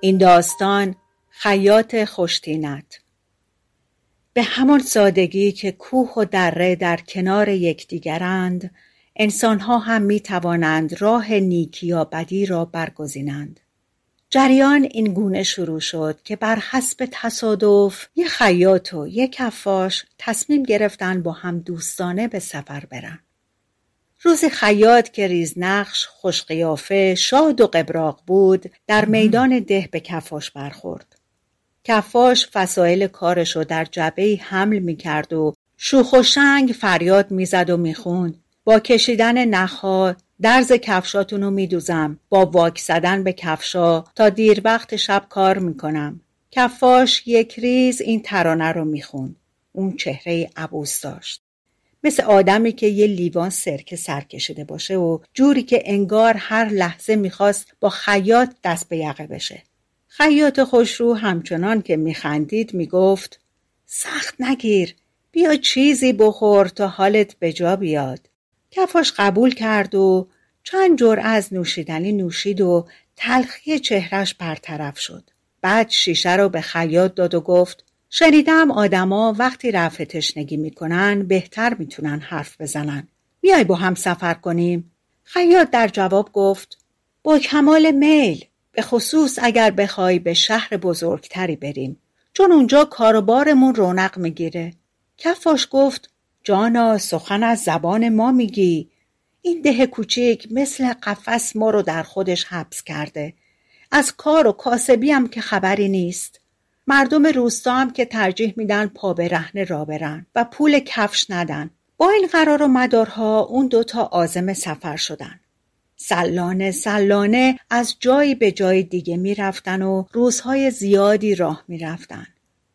این داستان خیاط خوشتینت. به همان سادگی که کوه و دره در کنار یکدیگرند انسانها هم می توانند راه نیکی یا بدی را برگزینند. جریان این گونه شروع شد که بر حسب تصادف یک خیاط و یک کفاش تصمیم گرفتن با هم دوستانه به سفر برن. روز خیاط که ریزنقش خوشقیافه شاد و قبراق بود در میدان ده به کفاش برخورد. کفاش فسایل کارش رو در جبهی حمل می‌کرد و شوخ و شنگ فریاد می‌زد و می‌خوند. با کشیدن نخها درز کفشاتون رو میدوزم. با واک زدن به کفشا تا دیر وقت شب کار می‌کنم. کفاش یک ریز این ترانه رو می‌خوند. اون چهره عبوس داشت. مثل آدمی که یه لیوان سرکه سر کشیده باشه و جوری که انگار هر لحظه می‌خواست با خیاط دست به یقه بشه. خیاط خوشرو همچنان که میخندید می‌گفت سخت نگیر بیا چیزی بخور تا حالت به جا بیاد. کفاش قبول کرد و چند جور از نوشیدنی نوشید و تلخی چهرش برطرف شد. بعد شیشه رو به خیاط داد و گفت شنیدم آدما وقتی رفع تشنگی می‌کنن بهتر می‌تونن حرف بزنن. میای با هم سفر کنیم. خیاط در جواب گفت با کمال میل به خصوص اگر بخوای به شهر بزرگتری بریم. چون اونجا کاروبارمون رونق می‌گیره. کفاش گفت جانا سخن از زبان ما میگی. این ده کوچیک مثل قفس ما رو در خودش حبس کرده. از کار و کاسبی هم که خبری نیست. مردم روستا هم که ترجیح میدن پا به رهن را برن و پول کفش ندن. با این قرار و مدارها اون دوتا آزم سفر شدن. سلانه سلانه از جایی به جای دیگه می‌رفتن و روزهای زیادی راه می‌رفتن.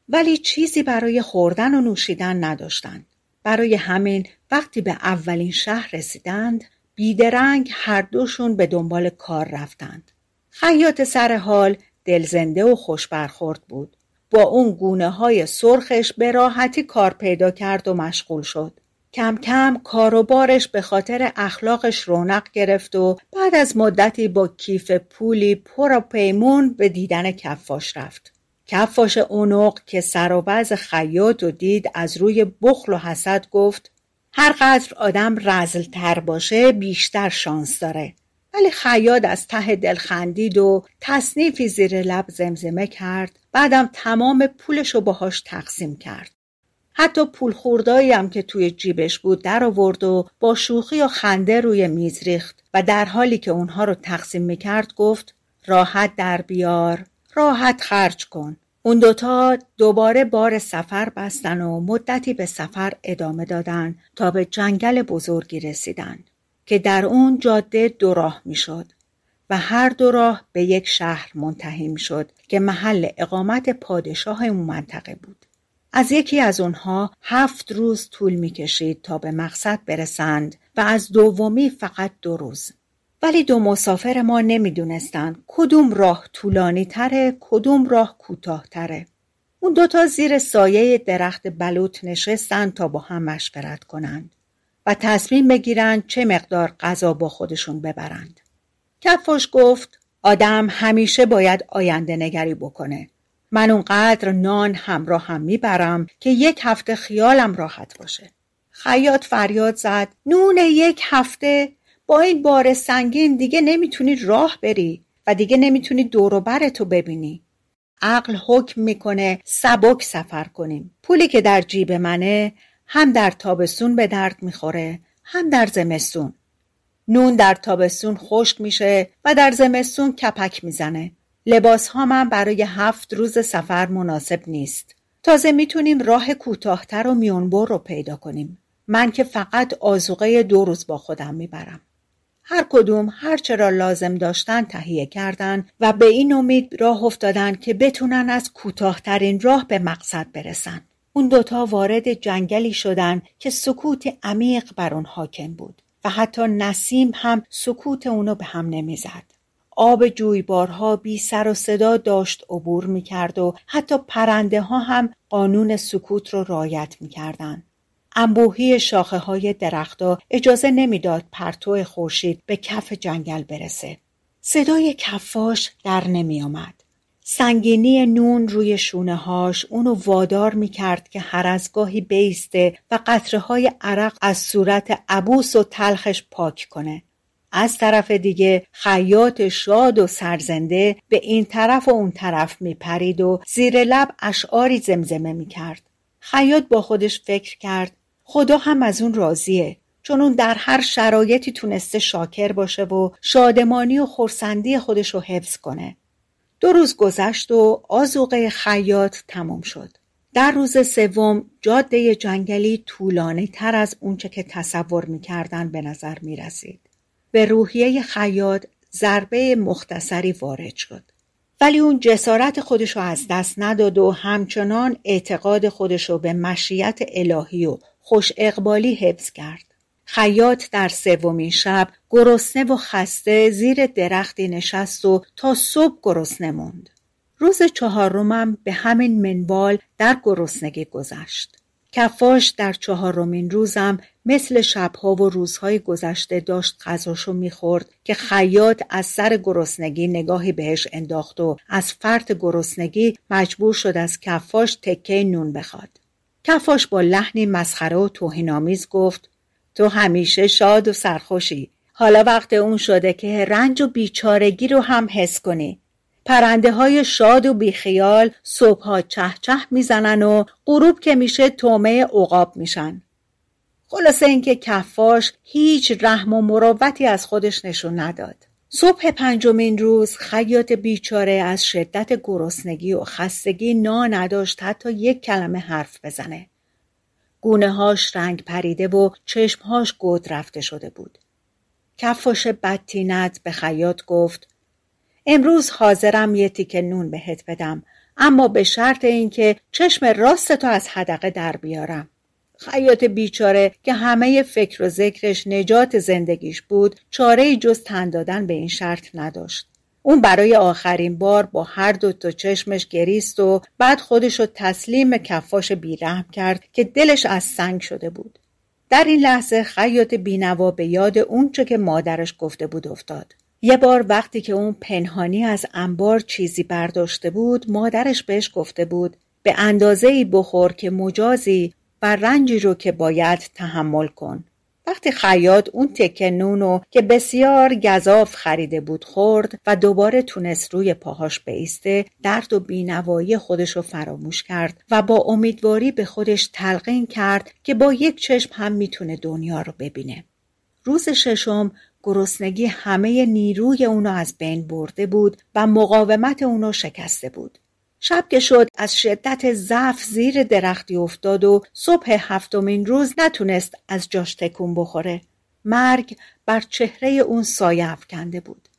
ولی چیزی برای خوردن و نوشیدن نداشتند برای همین وقتی به اولین شهر رسیدند بیدرنگ هر دوشون به دنبال کار رفتند. خیاط سر حال دلزنده و خوش برخورد بود. با اون گونه های سرخش به راحتی کار پیدا کرد و مشغول شد. کم کم کاروبارش به خاطر اخلاقش رونق گرفت و بعد از مدتی با کیف پولی پر و پیمون به دیدن کفاش رفت. کفاش اونق که سر و خیاط و دید از روی بخل و حسد گفت هر قدر آدم رزلتر باشه بیشتر شانس داره. ولی خیاط از ته دل خندید و تصنیفی زیر لب زمزمه کرد. بعدم تمام پولشو باهاش تقسیم کرد. حتی پول خوردایی هم که توی جیبش بود در آورد و با شوخی و خنده روی میز ریخت و در حالی که اونها رو تقسیم می‌کرد گفت راحت در بیار راحت خرج کن. اون دوتا دوباره بار سفر بستن و مدتی به سفر ادامه دادن تا به جنگل بزرگی رسیدن. که در اون جاده دو راه می‌شد و هر دو راه به یک شهر منتهی می‌شد که محل اقامت پادشاه اون منطقه بود. از یکی از اونها هفت روز طول می‌کشید تا به مقصد برسند و از دومی فقط دو روز. ولی دو مسافر ما نمی‌دونستند کدوم راه طولانی تره کدوم راه کوتاه تره. اون دوتا زیر سایه درخت بلوط نشستن تا با هم مشورت کنند. و تصمیم بگیرند چه مقدار غذا با خودشون ببرند. کفاش گفت آدم همیشه باید آینده نگری بکنه. من اونقدر نان همراه هم می‌برم که یک هفته خیالم راحت باشه. خیاط فریاد زد نون یک هفته با این بار سنگین دیگه نمی‌تونی راه بری و دیگه نمی‌تونی دور تو ببینی عقل حکم می‌کنه سبک سفر کنیم پولی که در جیب منه هم در تابستون به درد می‌خوره هم در زمستون. نون در تابستون خشک میشه و در زمستون کپک می‌زنه. لباس ها من برای هفت روز سفر مناسب نیست. تازه می‌تونیم راه کوتاهتر و میونبر رو پیدا کنیم. من که فقط آزوقه دو روز با خودم می‌برم. هر کدوم هر چرا لازم داشتن تهیه کردن و به این امید راه افتادن که بتونن از کوتاهترین راه به مقصد برسن. اون دوتا وارد جنگلی شدن که سکوت عمیق بر اون حاکم بود و حتی نسیم هم سکوت اونو به هم نمی‌زد. آب جویبارها بی سر و صدا داشت عبور می‌کرد و حتی پرنده ها هم قانون سکوت رو رایت می‌کردن. انبوهی شاخه های درختا اجازه نمی‌داد پرتو خورشید به کف جنگل برسه. صدای کفاش در نمی آمد. سنگینی نون روی شونه هاش اونو وادار می کرد که هر از گاهی بیسته و قطره های عرق از صورت عبوس و تلخش پاک کنه. از طرف دیگه خیاط شاد و سرزنده به این طرف و اون طرف می پرید و زیر لب اشعاری زمزمه می کرد. خیاط با خودش فکر کرد خدا هم از اون راضیه چون اون در هر شرایطی تونسته شاکر باشه و شادمانی و خورسندی خودش رو حفظ کنه. دو روز گذشت و آزوقه خیاط تمام شد. در روز سوم جاده جنگلی طولانی تر از اونچه که تصور می‌کردن به نظر می رسید. به روحیه خیاط ضربه مختصری وارد شد. ولی اون جسارت خودشو از دست نداد و همچنان اعتقاد خودشو به مشیت الهی و خوش اقبالی حفظ کرد. خیاط در سومین شب گرسنه و خسته زیر درختی نشست و تا صبح گرسنه موند. روز چهارمم به همین منوال در گرسنگی گذشت. کفاش در چهارمین روزم مثل شبها و روزهای گذشته داشت غذاشو می‌خورد که خیاط از سر گرسنگی نگاهی بهش انداخت و از فرط گرسنگی مجبور شد از کفاش تکه نون بخواد. کفاش با لحنی مسخره و توهینآمیز گفت تو همیشه شاد و سرخوشی. حالا وقت اون شده که رنج و بیچارگی رو هم حس کنی. پرنده های شاد و بیخیال صبحها چه چه می‌زنن و غروب که میشه تومه عقاب میشن. خلاصه اینکه کفاش هیچ رحم و مروتی از خودش نشون نداد. صبح پنجمین روز خیاط بیچاره از شدت گرسنگی و خستگی نا نداشت حتی یک کلمه حرف بزنه. گونه هاش رنگ پریده و چشمهاش گود رفته شده بود. کفاش بدتینت به خیاط گفت امروز حاضرم یه تیکه نون بهت بدم اما به شرط اینکه چشم راست تو از حدقه در بیارم. خیاط بیچاره که همه فکر و ذکرش نجات زندگیش بود چاره جز تن دادن به این شرط نداشت. اون برای آخرین بار با هر دو تا چشمش گریست و بعد خودش رو تسلیم کفاش بیرحم کرد که دلش از سنگ شده بود. در این لحظه خیاط بینوا به یاد اونچه که مادرش گفته بود افتاد. یه بار وقتی که اون پنهانی از انبار چیزی برداشته بود مادرش بهش گفته بود به اندازه بخور که مجازی و رنجی رو که باید تحمل کن. وقتی خیاط اون تکه نونو که بسیار گذاف خریده بود خورد و دوباره تونست روی پاهاش بیسته درد و بینوایی خودش رو فراموش کرد و با امیدواری به خودش تلقین کرد که با یک چشم هم می‌تونه دنیا رو ببینه. روز ششم گرسنگی همه نیروی اونو از بین برده بود و مقاومت اونو شکسته بود. شب که شد از شدت ضعف زیر درختی افتاد و صبح هفتمین روز نتونست از جاش تکون بخوره. مرگ بر چهره اون سایه افکنده بود.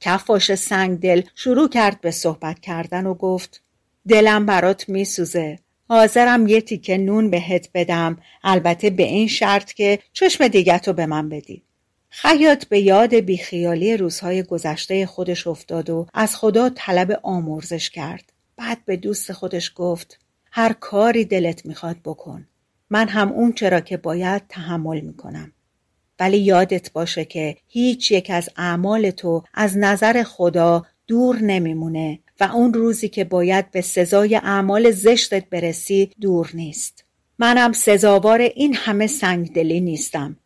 کفاش سنگ دل شروع کرد به صحبت کردن و گفت دلم برات میسوزه. حاضرم یه تیکه نون بهت بدم البته به این شرط که چشم دیگتو به من بدی. خیاط به یاد بیخیالی روزهای گذشته خودش افتاد و از خدا طلب آمرزش کرد. بعد به دوست خودش گفت هر کاری دلت می‌خواد بکن. من هم اون چرا که باید تحمل می‌کنم. ولی یادت باشه که هیچ یک از اعمال تو از نظر خدا دور نمیمونه و اون روزی که باید به سزای اعمال زشتت برسی دور نیست. منم سزاوار این همه سنگدلی نیستم.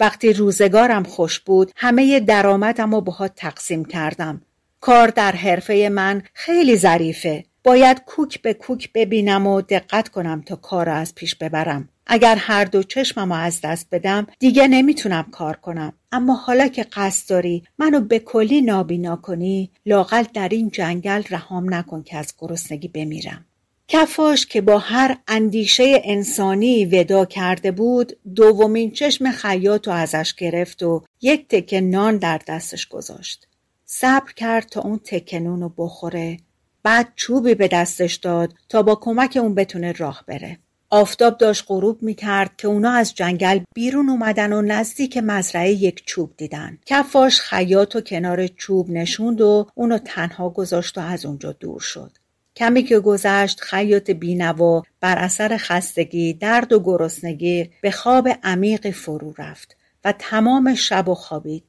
وقتی روزگارم خوش بود همه درآمدم رو باهات تقسیم کردم. کار در حرفه من خیلی ظریفه. باید کوک به کوک ببینم و دقت کنم تا کار را از پیش ببرم. اگر هر دو چشمم از دست بدم دیگه نمی‌تونم کار کنم. اما حالا که قصد داری منو به کلی نابینا کنی لاقل در این جنگل رهام نکن که از گرسنگی بمیرم. کفاش که با هر اندیشه انسانی ودا کرده بود دومین چشم خیاط و ازش گرفت و یک تکه نان در دستش گذاشت صبر کرد تا اون تکه نون رو بخوره بعد چوبی به دستش داد تا با کمک اون بتونه راه بره. آفتاب داشت غروب می‌کرد که اونا از جنگل بیرون اومدن و نزدیک مزرعه یک چوب دیدن. کفاش خیاط و کنار چوب نشوند و اونو تنها گذاشت و از اونجا دور شد. کمی که گذشت خیاط بینوا بر اثر خستگی درد و گرسنگی به خواب عمیق فرو رفت و تمام شب و خوابید.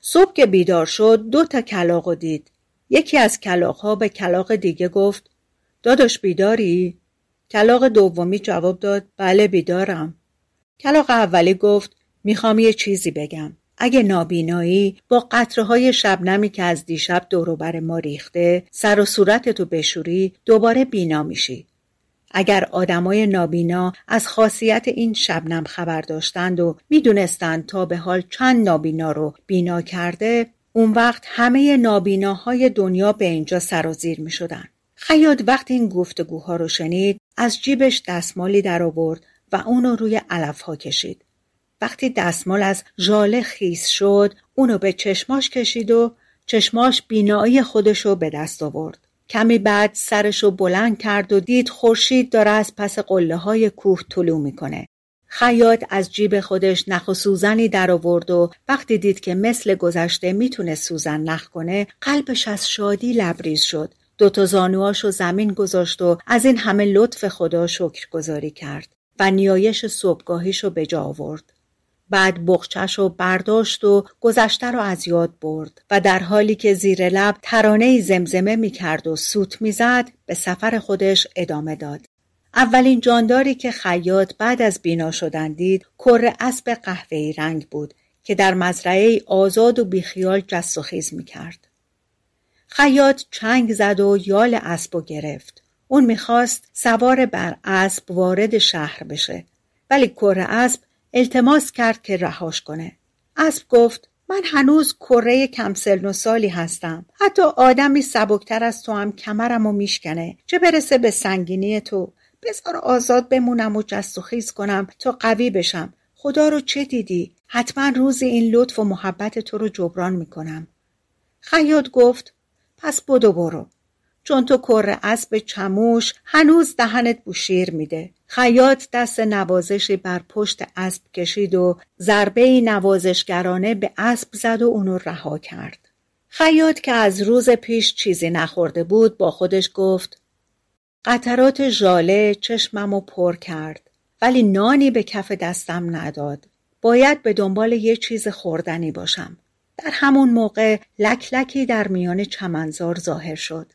صبح که بیدار شد دو تا کلاق دید. یکی از کلاقها به کلاق دیگه گفت داداش بیداری؟ کلاق دومی جواب داد بله بیدارم. کلاق اولی گفت می‌خوام یه چیزی بگم. اگه نابینایی با قطره های شبنمی که از دیشب دوروبر ما ریخته سر و صورتتو بشوری دوباره بینا میشی. اگر آدمای نابینا از خاصیت این شبنم خبر داشتند و می‌دونستند تا به حال چند نابینا رو بینا کرده اون وقت همه نابیناهای دنیا به اینجا سرازیر می شدن. خیاط وقتی این گفتگوها رو شنید از جیبش دستمالی در آورد و اونو روی علفها کشید. وقتی دستمال از ژاله خیس شد اونو به چشماش کشید و چشماش بینایی خودشو به دست آورد. کمی بعد سرشو بلند کرد و دید خورشید داره از پس قله های کوه طلوع می‌کنه. خیاط از جیب خودش نخ و سوزنی در آورد و وقتی دید که مثل گذشته می‌تونه سوزن نخ کنه قلبش از شادی لبریز شد دوتا زانوهاشو زمین گذاشت و از این همه لطف خدا شکر گذاری کرد و نیایش صبحگاهیشو به جا آورد. بعد بخچش رو برداشت و گذشته رو از یاد برد و در حالی که زیر لب ترانه زمزمه می کرد و سوت می‌زد به سفر خودش ادامه داد. اولین جانداری که خیاط بعد از بینا شدن دید کر اسب قهوه‌ای رنگ بود که در مزرعه آزاد و بیخیال جست و خیز می کرد. خیاط چنگ زد و یال اسب و گرفت. اون می‌خواست سوار بر اسب وارد شهر بشه ولی کره اسب التماس کرد که رهاش کنه. اسب گفت من هنوز کره کم سلن و سالی هستم. حتی آدمی سبکتر از تو هم کمرم و میشکنه. چه برسه به سنگینی تو. بذار آزاد بمونم و جست و خیز کنم تا قوی بشم. خدا رو چه دیدی؟ حتما روزی این لطف و محبت تو رو جبران می‌کنم. خیاط گفت پس بدو برو. چون تو کره اسب چموش هنوز دهنت بوشیر میده. خیاط دست نوازشی بر پشت اسب کشید و ضربه نوازشگرانه به اسب زد و اونو رها کرد. خیاط که از روز پیش چیزی نخورده بود با خودش گفت قطرات ژاله چشممو پر کرد ولی نانی به کف دستم نداد. باید به دنبال یه چیز خوردنی باشم. در همون موقع لک لکی در میان چمنزار ظاهر شد.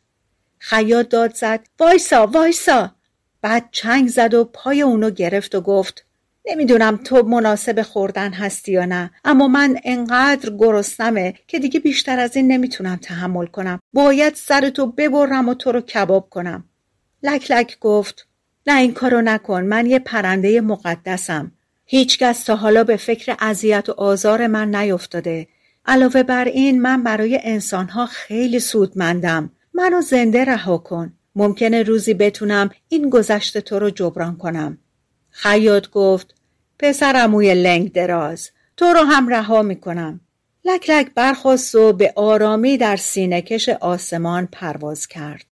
خیاط داد زد وایسا وایسا بعد چنگ زد و پای اونو گرفت و گفت نمی‌دونم تو مناسب خوردن هستی یا نه اما من انقدر گرسنمه که دیگه بیشتر از این نمی‌تونم تحمل کنم باید سر تو ببرم و تو رو کباب کنم لک لک گفت نه این کارو نکن من یه پرنده مقدسم. هیچکس تا حالا به فکر اذیت و آزار من نیفتاده. علاوه بر این من برای انسانها خیلی سودمندم. منو زنده رها کن. ممکنه روزی بتونم این گذشته تو رو جبران کنم. خیاط گفت پسرموی لنگ دراز تو رو هم رها می‌کنم. لک لک برخواست و به آرامی در سینهکش آسمان پرواز کرد.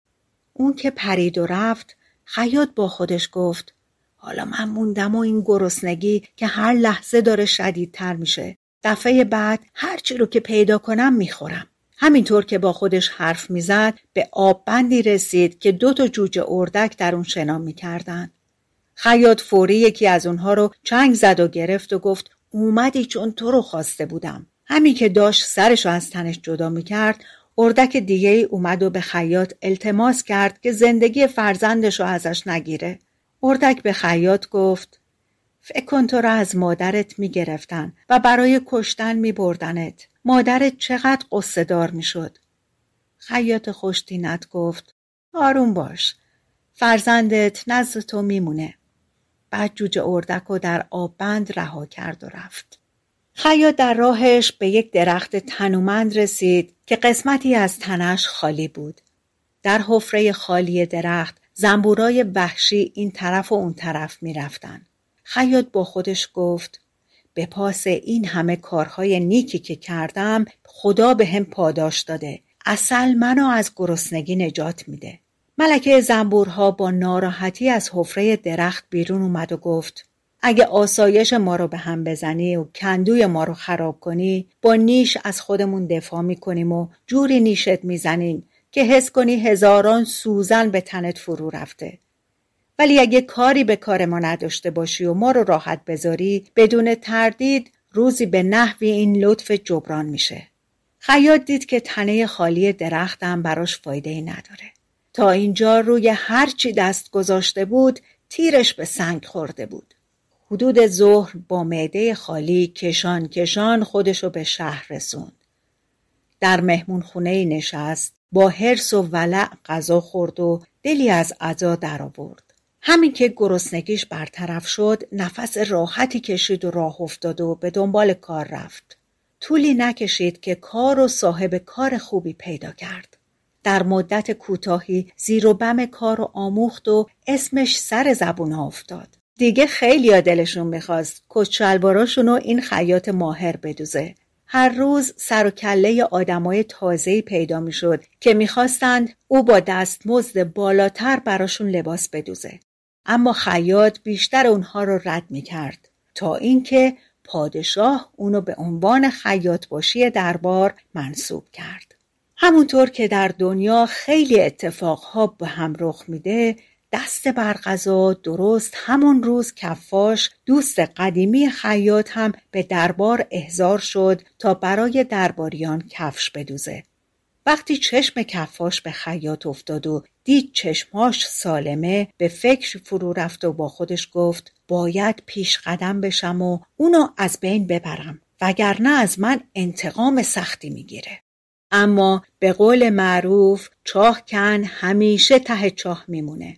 اون که پرید و رفت خیاط با خودش گفت حالا من موندم و این گرسنگی که هر لحظه داره شدیدتر میشه دفعه بعد هرچی رو که پیدا کنم می‌خورم همینطور که با خودش حرف می‌زد به آب بندی رسید که دو تا جوجه اردک در اون شنا می‌کردن. خیاط فوری یکی از اونها رو چنگ زد و گرفت و گفت اومدی چون تو رو خواسته بودم. همین که داشت سرش رو از تنش جدا می‌کرد اردک دیگه ای اومد و به خیاط التماس کرد که زندگی فرزندش رو ازش نگیره. اردک به خیاط گفت فکر کن تو را از مادرت می‌گرفتن و برای کشتن میبردنت. مادرت چقدر قصه دار می‌شد. خیاط خوشتینت گفت آروم باش. فرزندت نزد تو میمونه. بعد جوجه اردک و در آببند رها کرد و رفت. خیاط در راهش به یک درخت تنومند رسید که قسمتی از تنش خالی بود. در حفره خالی درخت زنبورای وحشی این طرف و اون طرف می‌رفتن. خیاط با خودش گفت به پاس این همه کارهای نیکی که کردم خدا به هم پاداش داده. اصل منو از گرسنگی نجات میده. ملکه زنبورها با ناراحتی از حفره درخت بیرون اومد و گفت اگه آسایش ما رو به هم بزنی و کندوی ما رو خراب کنی با نیش از خودمون دفاع می‌کنیم و جوری نیشت می‌زنیم که حس کنی هزاران سوزن به تنت فرو رفته. ولی اگه کاری به کار ما نداشته باشی و ما رو راحت بذاری بدون تردید روزی به نحوی این لطف جبران میشه. خیاط دید که تنه خالی درختم براش فایده ای نداره. تا اینجا روی هرچی دست گذاشته بود تیرش به سنگ خورده بود. حدود ظهر با معده خالی کشان کشان خودشو به شهر رسوند. در مهمون خونه نشست با حرس و ولع غذا خورد و دلی از عذا درآورد. همین که گرسنگیش برطرف شد نفس راحتی کشید و راه افتاد و به دنبال کار رفت. طولی نکشید که کار و صاحب کار خوبی پیدا کرد. در مدت کوتاهی زیر و بم کار و آموخت و اسمش سر زبون افتاد. دیگه خیلی دلشون می‌خواست کچلواراشون و این خیاط ماهر بدوزه. هر روز سر و کله آدمای تازهی پیدا می‌شد که می‌خواستند او با دستمزد بالاتر براشون لباس بدوزه. اما خیاط بیشتر اونها رو رد می‌کرد تا اینکه پادشاه اونو به عنوان خیاط باشی دربار منصوب کرد. همونطور که در دنیا خیلی اتفاقها به هم رخ میده دست بر غذا درست همون روز کفاش دوست قدیمی خیاط هم به دربار احضار شد تا برای درباریان کفش بدوزه. وقتی چشم کفاش به خیاط افتاد و دید چشماش سالمه به فکر فرو رفت و با خودش گفت باید پیش قدم بشم و اونو از بین ببرم وگرنه از من انتقام سختی می‌گیره. اما به قول معروف چاه کن همیشه ته چاه میمونه.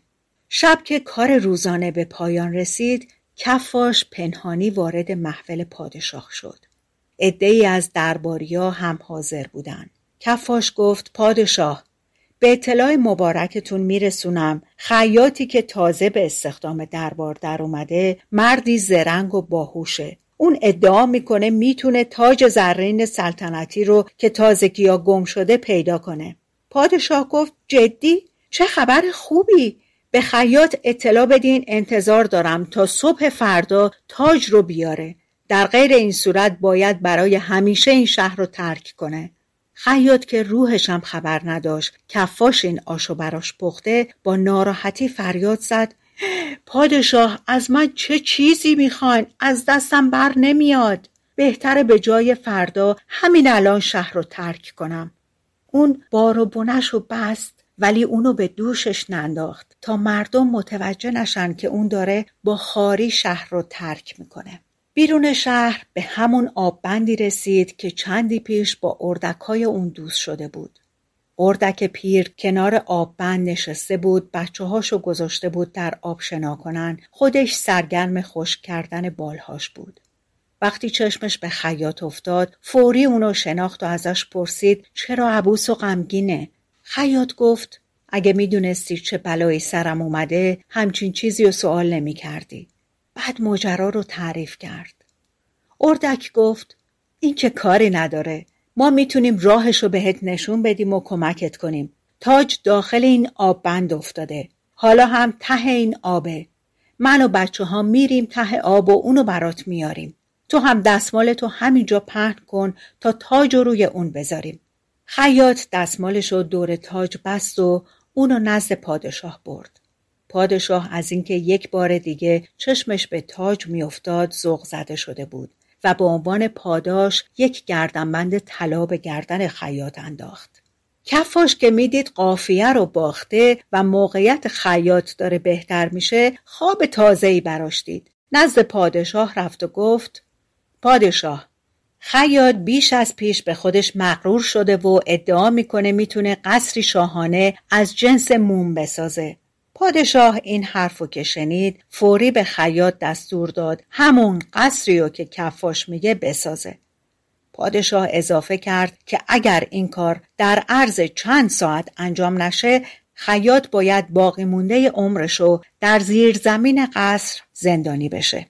شب که کار روزانه به پایان رسید کفاش پنهانی وارد محفل پادشاه شد. ای از درباریا هم حاضر بودند. کفاش گفت پادشاه به اطلاع مبارکتون میرسونم. خیاطی که تازه به استخدام دربار در اومده مردی زرنگ و باهوشه. اون ادعا می‌کنه می‌تونه تاج زرین سلطنتی رو که تازگی گم شده پیدا کنه. پادشاه گفت جدی؟ چه خبر خوبی؟ به خیاط اطلاع بدین انتظار دارم تا صبح فردا تاج رو بیاره. در غیر این صورت باید برای همیشه این شهر رو ترک کنه. خیاط که روحشم خبر نداشت کفاش این آشو براش پخته با ناراحتی فریاد زد. پادشاه از من چه چیزی می‌خواین؟ از دستم بر نمیاد. بهتره به جای فردا همین الان شهر رو ترک کنم. اون بار و بنش رو بست. ولی اونو به دوشش ننداخت تا مردم متوجه نشن که اون داره با خاری شهر رو ترک می‌کنه. بیرون شهر به همون آببندی رسید که چندی پیش با اردکای اون دوست شده بود. اردک پیر کنار آببند نشسته بود بچه هاشو گذاشته بود در آب شنا کنن خودش سرگرم خشک کردن بالهاش بود. وقتی چشمش به خیاط افتاد فوری اونو شناخت و ازش پرسید چرا عبوس و غمگینه خیاط گفت اگه می‌دونستی چه بلایی سرم اومده همچین چیزی و سوال نمی کردی. بعد ماجرا رو تعریف کرد. اردک گفت این که کاری نداره. ما می‌تونیم راهش رو بهت نشون بدیم و کمکت کنیم. تاج داخل این آب بند افتاده. حالا هم ته این آبه. من و بچه ها میریم ته آب و اونو برات میاریم. تو هم دستمال تو همینجا پهن کن تا تاج رو روی اون بذاریم. خیاط دستمالش رو دور تاج بست و اونو نزد پادشاه برد. پادشاه از اینکه یک بار دیگه چشمش به تاج میافتاد ذوق زده شده بود و به عنوان پاداش یک گردنبند طلا به گردن خیاط انداخت. کفاش که می‌دید قافیه رو باخته و موقعیت خیاط داره بهتر میشه خواب تازه‌ای براش دید. نزد پادشاه رفت و گفت پادشاه خیاط بیش از پیش به خودش مغرور شده و ادعا می‌کنه می‌تونه قصری شاهانه از جنس موم بسازه. پادشاه این حرفو که شنید فوری به خیاط دستور داد همون قصری رو که کفاش میگه بسازه. پادشاه اضافه کرد که اگر این کار در عرض چند ساعت انجام نشه خیاط باید باقی مونده عمرشو در زیر زمین قصر زندانی بشه.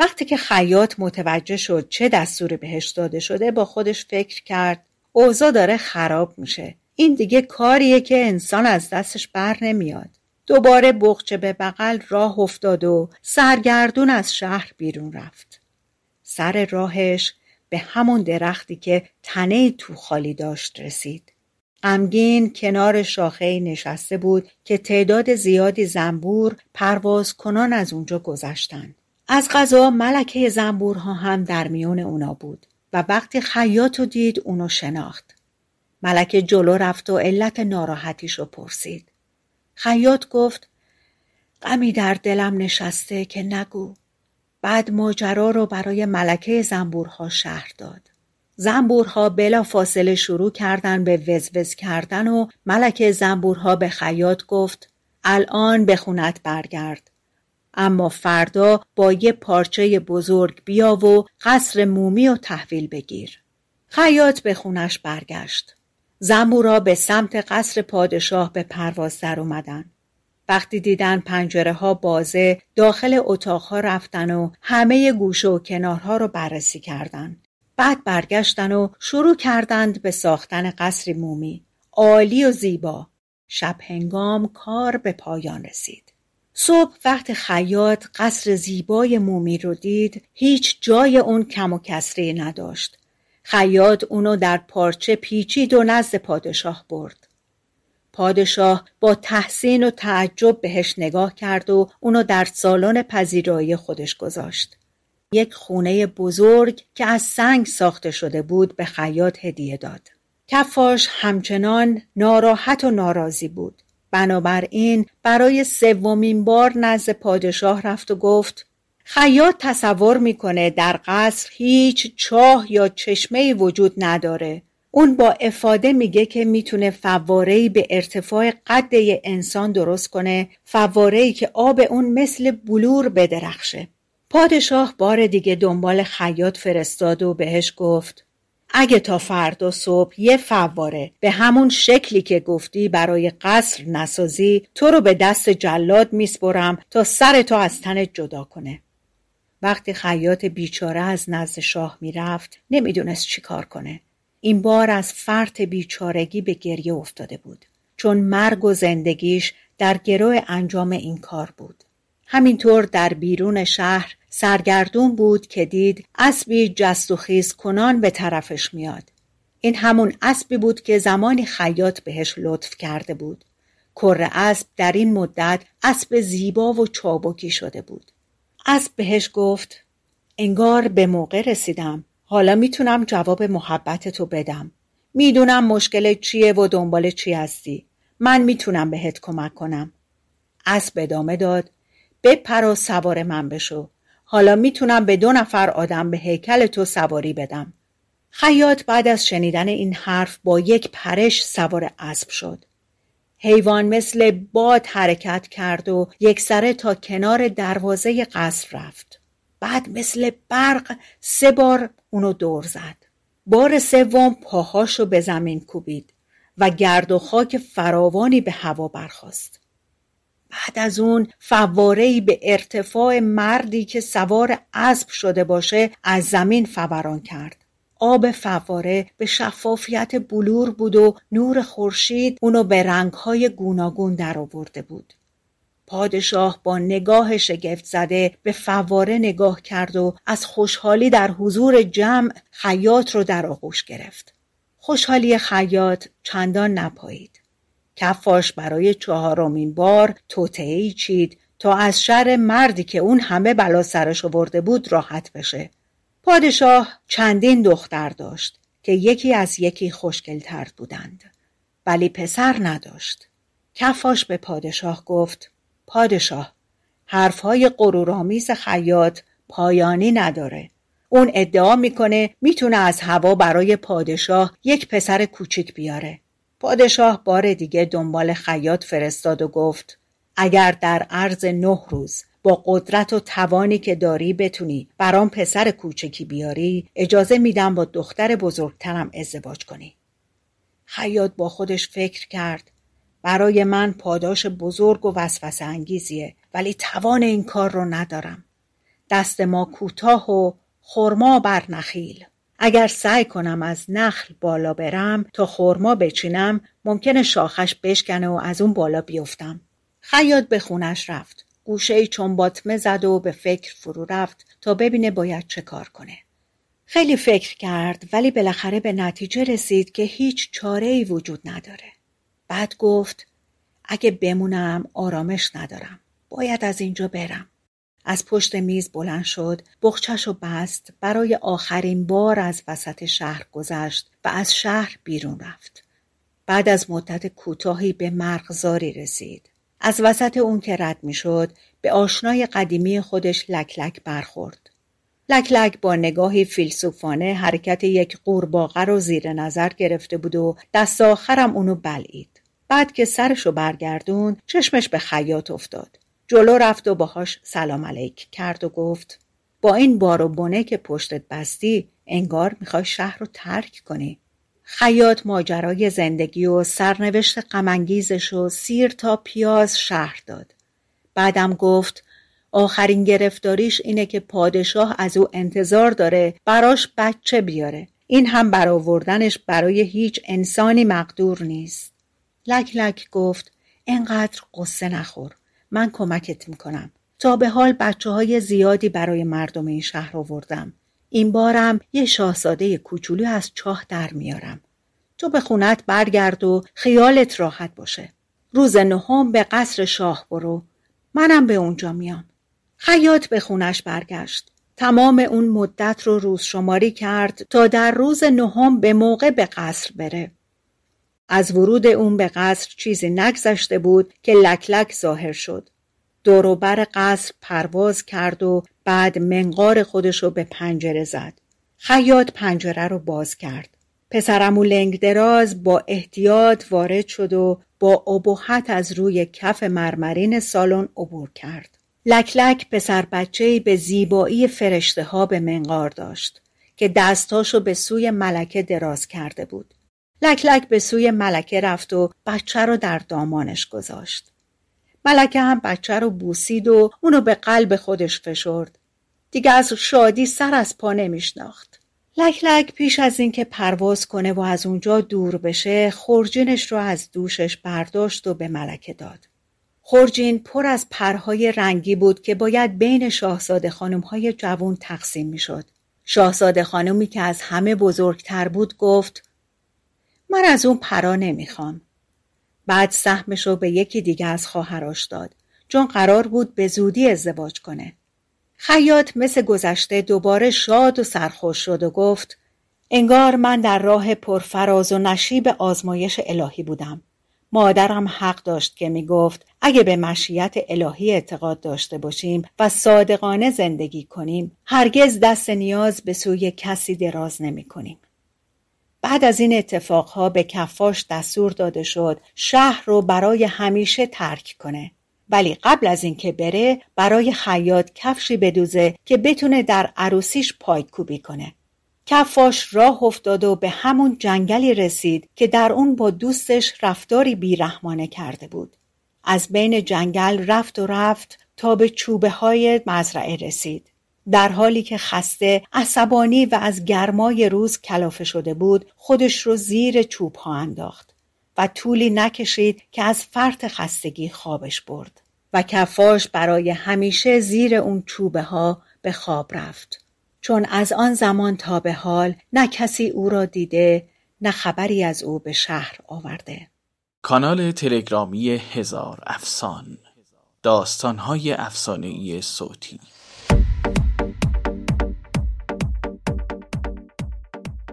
وقتی که خیاط متوجه شد چه دستور بهش داده شده با خودش فکر کرد اوضاع داره خراب میشه. این دیگه کاریه که انسان از دستش بر نمیاد. دوباره بغچه به بغل راه افتاد و سرگردون از شهر بیرون رفت. سر راهش به همون درختی که تنه تو خالی داشت رسید. غمگین کنار شاخه نشسته بود که تعداد زیادی زنبور پرواز کنان از اونجا گذشتند. از غذا ملکه زنبورها هم در میون اونا بود و وقتی خیاط دید اونو شناخت. ملکه جلو رفت و علت ناراحتیش رو پرسید. خیاط گفت غمی در دلم نشسته که نگو. بعد ماجرا رو برای ملکه زنبورها شهر داد. زنبورها بلا فاصله شروع کردن به وزوز کردن و ملک زنبورها به خیاط گفت الان به خونت برگرد. اما فردا با یه پارچه بزرگ بیا و قصر مومی و تحویل بگیر. خیاط به خونش برگشت. زنبورا به سمت قصر پادشاه به پرواز در اومدن. وقتی دیدن پنجره ها بازه داخل اتاقها رفتن و همه گوشه و کنارها رو بررسی کردن. بعد برگشتن و شروع کردند به ساختن قصری مومی. عالی و زیبا. شب هنگام کار به پایان رسید. صبح وقت خیاط قصر زیبای مومی رو دید هیچ جای اون کم و کسری نداشت. خیاط اونو در پارچه پیچید و نزد پادشاه برد. پادشاه با تحسین و تعجب بهش نگاه کرد و اونو در سالن پذیرایی خودش گذاشت. یک خونه بزرگ که از سنگ ساخته شده بود به خیاط هدیه داد. کفاش همچنان ناراحت و ناراضی بود. بنابراین برای سومین بار نزد پادشاه رفت و گفت خیاط تصور می‌کنه در قصر هیچ چاه یا چشمه وجود نداره. اون با افاده میگه که می‌تونه فوارهی به ارتفاع قد انسان درست کنه فوارهی که آب اون مثل بلور بدرخشه. پادشاه بار دیگه دنبال خیاط فرستاد و بهش گفت اگه تا فردا صبح یه فواره به همون شکلی که گفتی برای قصر نسازی تو رو به دست جلاد میسپرم تا سر تو از تنت جدا کنه. وقتی خیاط بیچاره از نزد شاه می‌رفت نمی‌دونست چی کار کنه. این بار از فرط بیچارگی به گریه افتاده بود. چون مرگ و زندگیش در گروه انجام این کار بود. همینطور در بیرون شهر سرگردون بود که دید اسبی جست و خیز کنان به طرفش میاد. این همون اسبی بود که زمانی خیاط بهش لطف کرده بود. کر اسب در این مدت اسب زیبا و چابکی شده بود. اسب بهش گفت انگار به موقع رسیدم. حالا می‌تونم جواب محبت تو بدم. می‌دونم مشکل چیه و دنبال چی هستی. من می‌تونم بهت کمک کنم. اسب ادامه داد بپر و سوار من بشو. حالا می‌تونم به دو نفر آدم به هیکل تو سواری بدم. خیاط بعد از شنیدن این حرف با یک پرش سوار اسب شد. حیوان مثل باد حرکت کرد و یک سره تا کنار دروازه قصر رفت. بعد مثل برق سه بار اونو دور زد. بار سوم پاهاشو به زمین کوبید و گرد و خاک فراوانی به هوا برخاست. بعد از اون فوارهای به ارتفاع مردی که سوار اسب شده باشه از زمین فوران کرد. آب فواره به شفافیت بلور بود و نور خورشید اونو به رنگهای گوناگون در آورده بود. پادشاه با نگاه شگفت زده به فواره نگاه کرد و از خوشحالی در حضور جمع خیاط رو در آغوش گرفت. خوشحالی خیاط چندان نپایید. کفاش برای چهارمین بار توطعهای چید تا از شر مردی که اون همه بلا سرش آورده بود راحت بشه. پادشاه چندین دختر داشت که یکی از یکی خوشگلتر بودند. ولی پسر نداشت. کفاش به پادشاه گفت پادشاه حرفهای قرورآمیز خیاط پایانی نداره. اون ادعا می‌کنه می‌تونه از هوا برای پادشاه یک پسر کوچیک بیاره. پادشاه بار دیگه دنبال خیاط فرستاد و گفت اگر در عرض نه روز با قدرت و توانی که داری بتونی برام پسر کوچکی بیاری اجازه میدم با دختر بزرگترم ازدواج کنی. خیاط با خودش فکر کرد برای من پاداش بزرگ و وسوسه انگیزیه ولی توان این کار رو ندارم دست ما کوتاه و خرما بر نخیل اگر سعی کنم از نخل بالا برم تا خرما بچینم ممکنه شاخش بشکنه و از اون بالا بیفتم. خیاط به خونش رفت. گوشه ای چون باطمه زد و به فکر فرو رفت تا ببینه باید چه کار کنه. خیلی فکر کرد ولی بالاخره به نتیجه رسید که هیچ چاره ای وجود نداره. بعد گفت اگه بمونم آرامش ندارم. باید از اینجا برم. از پشت میز بلند شد بخچش و بست برای آخرین بار از وسط شهر گذشت و از شهر بیرون رفت. بعد از مدت کوتاهی به مرغزاری رسید. از وسط اون که رد می‌شد به آشنای قدیمی خودش لکلک برخورد. لکلک با نگاهی فیلسوفانه حرکت یک قورباغه رو زیر نظر گرفته بود و دست آخرم اونو بلعید. بعد که سرشو برگردون چشمش به خیاط افتاد. جلو رفت و باهاش سلام علیک کرد و گفت با این بار و بنه که پشتت بستی انگار می‌خوای شهر رو ترک کنی. خیاط ماجرای زندگی و سرنوشت غمانگیزش و سیر تا پیاز شهر داد. بعدم گفت آخرین گرفتاریش اینه که پادشاه از او انتظار داره براش بچه بیاره. این هم برآوردنش برای هیچ انسانی مقدور نیست. لک لک گفت انقدر قصه نخور. من کمکت می‌کنم. تا به حال بچه های زیادی برای مردم این شهر آوردم. این بارم یه شاهزاده کوچولو از چاه در میارم. تو به خونت برگرد و خیالت راحت باشه. روز نهم به قصر شاه برو. منم به اونجا میام. خیاط به خونش برگشت. تمام اون مدت رو روز شماری کرد تا در روز نهم به موقع به قصر بره. از ورود اون به قصر چیزی نگذشته بود که لک لک ظاهر شد. دوروبر قصر پرواز کرد و بعد منقار خودشو به پنجره زد. خیاط پنجره رو باز کرد. پسرمو لنگ دراز با احتیاط وارد شد و با ابهت از روی کف مرمرین سالن عبور کرد. لک لک پسر بچه به زیبایی فرشته ها به منقار داشت که دستاشو به سوی ملکه دراز کرده بود. لک لک به سوی ملکه رفت و بچه رو در دامانش گذاشت. ملکه هم بچه رو بوسید و اونو به قلب خودش فشرد. دیگه از شادی سر از پا نمیشناخت. لک لک پیش از اینکه پرواز کنه و از اونجا دور بشه خورجینش رو از دوشش برداشت و به ملکه داد. خورجین پر از پرهای رنگی بود که باید بین شاهزاده خانم های جوون تقسیم می شد. شاهزاده خانمی که از همه بزرگتر بود گفت من از اون پرا نمی‌خوام. بعد سهمش رو به یکی دیگه از خواهراش داد چون قرار بود به زودی ازدواج کنه. خیاط مثل گذشته دوباره شاد و سرخوش شد و گفت انگار من در راه پرفراز و نشیب آزمایش الهی بودم. مادرم حق داشت که می گفت اگه به مشیت الهی اعتقاد داشته باشیم و صادقانه زندگی کنیم هرگز دست نیاز به سوی کسی دراز نمی کنیم. بعد از این اتفاقها به کفاش دستور داده شد شهر رو برای همیشه ترک کنه. ولی قبل از اینکه بره برای خیاط کفشی بدوزه که بتونه در عروسیش پایکوبی کنه. کفاش راه افتاد و به همون جنگلی رسید که در اون با دوستش رفتاری بیرحمانه کرده بود. از بین جنگل رفت و رفت تا به چوبه های مزرعه رسید. در حالی که خسته عصبانی و از گرمای روز کلافه شده بود خودش رو زیر چوب ها انداخت و طولی نکشید که از فرط خستگی خوابش برد و کفاش برای همیشه زیر اون چوبه ها به خواب رفت. چون از آن زمان تا به حال نه کسی او را دیده نه خبری از او به شهر آورده. کانال تلگرامی هزار افسان داستانهای افسانهای صوتی.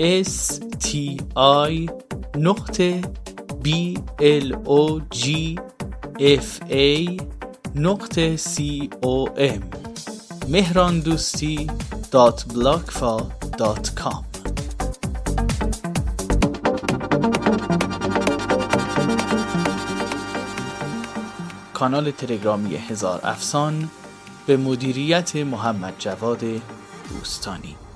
s t i نقطه b l o g f a نقطه c o m مهراندوستی دات دات کام کانال تلگرامی هزار افسان به مدیریت محمد جواد دوستانی